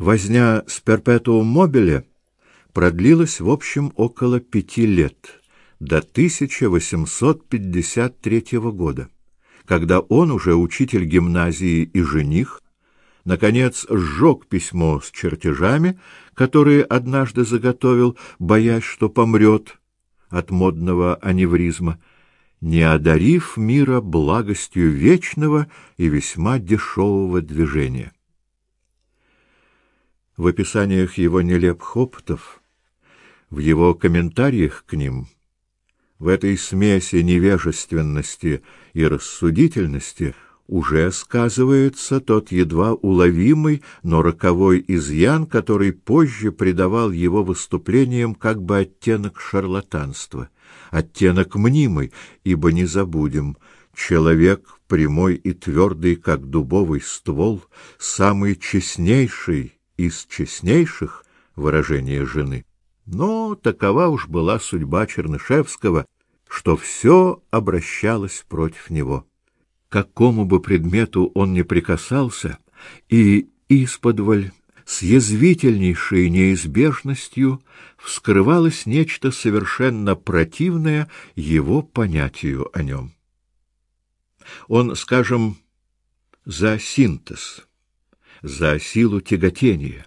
Возня с перпетуум мобиле продлилась в общем около пяти лет, до 1853 года, когда он, уже учитель гимназии и жених, наконец сжег письмо с чертежами, которые однажды заготовил, боясь, что помрет от модного аневризма, не одарив мира благостью вечного и весьма дешевого движения. В описаниях его нелепых опытов, в его комментариях к ним, в этой смеси невежественности и рассудительности уже сказывается тот едва уловимый, но роковой изъян, который позже придавал его выступлениям как бы оттенок шарлатанства, оттенок мнимый, ибо не забудем, человек прямой и твердый, как дубовый ствол, самый честнейший из честнейших выражения жены. Но такова уж была судьба Чернышевского, что все обращалось против него. Какому бы предмету он ни прикасался, и исподволь с язвительнейшей неизбежностью вскрывалось нечто совершенно противное его понятию о нем. Он, скажем, за синтез за силу тяготения,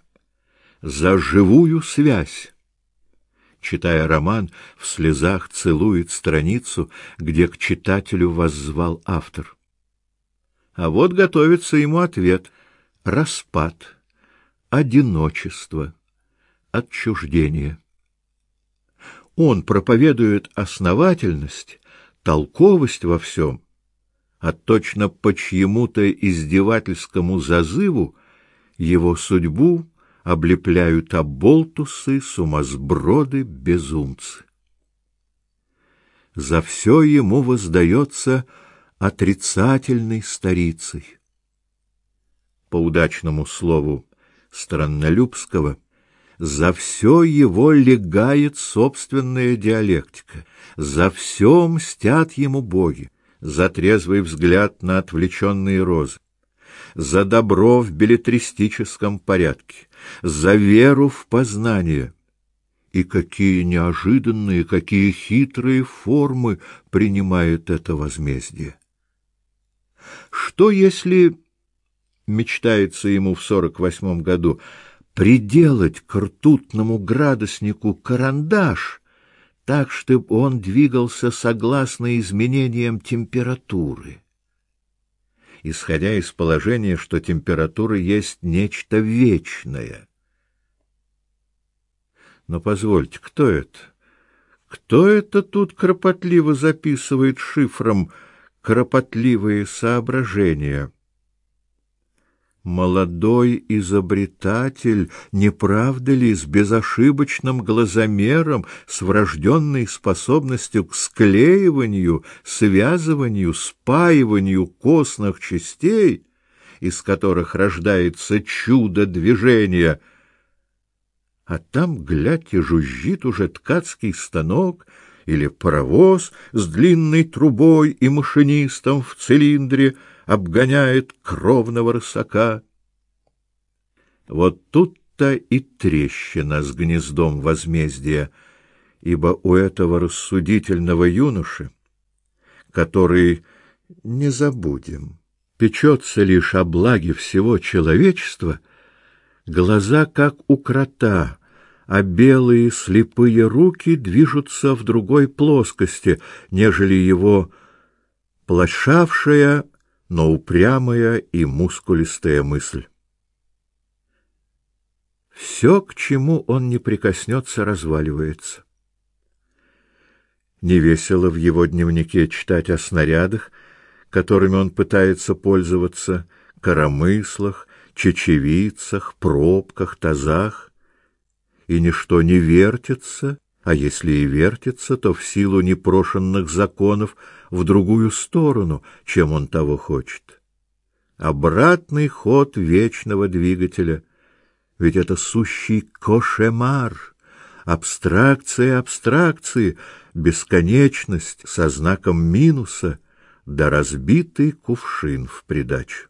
за живую связь. Читая роман, в слезах целует страницу, где к читателю воззвал автор. А вот готовится ему ответ: распад, одиночество, отчуждение. Он проповедует основательность, толковость во всем, а точно по чьему-то издевательскому зазыву его судьбу облепляют оболтусы, сумасброды, безумцы. За все ему воздается отрицательной старицей. По удачному слову Страннолюбского, за все его легает собственная диалектика, за все мстят ему боги, за трезвый взгляд на отвлеченные розы, за добро в билетристическом порядке, за веру в познание. И какие неожиданные, какие хитрые формы принимает это возмездие. Что если мечтается ему в сорок восьмом году приделать к ртутному градуснику карандаш, так, чтобы он двигался согласно изменениям температуры? Исходя из положения, что температура есть нечто вечное. Но позвольте, кто это? Кто это тут кропотливо записывает шифром кропотливые соображения? Молодой изобретатель, не правда ли, с безошибочным глазомером, с врожденной способностью к склеиванию, связыванию, спаиванию костных частей, из которых рождается чудо движения, а там, глядь, и жужжит уже ткацкий станок или паровоз с длинной трубой и машинистом в цилиндре — обгоняет кровного рысака. Вот тут-то и трещина с гнездом возмездия, ибо у этого рассудительного юноши, который, не забудем, печется лишь о благе всего человечества, глаза как у крота, а белые слепые руки движутся в другой плоскости, нежели его плашавшая но упрямая и мускулистая мысль. Все, к чему он не прикоснется, разваливается. Невесело в его дневнике читать о снарядах, которыми он пытается пользоваться, коромыслах, чечевицах, пробках, тазах, и ничто не вертится, а если и вертится, то в силу непрошенных законов в другую сторону, чем он того хочет. Обратный ход вечного двигателя, ведь это сущий кошемар, абстракция абстракции, бесконечность со знаком минуса, да разбитый кувшин в придачу.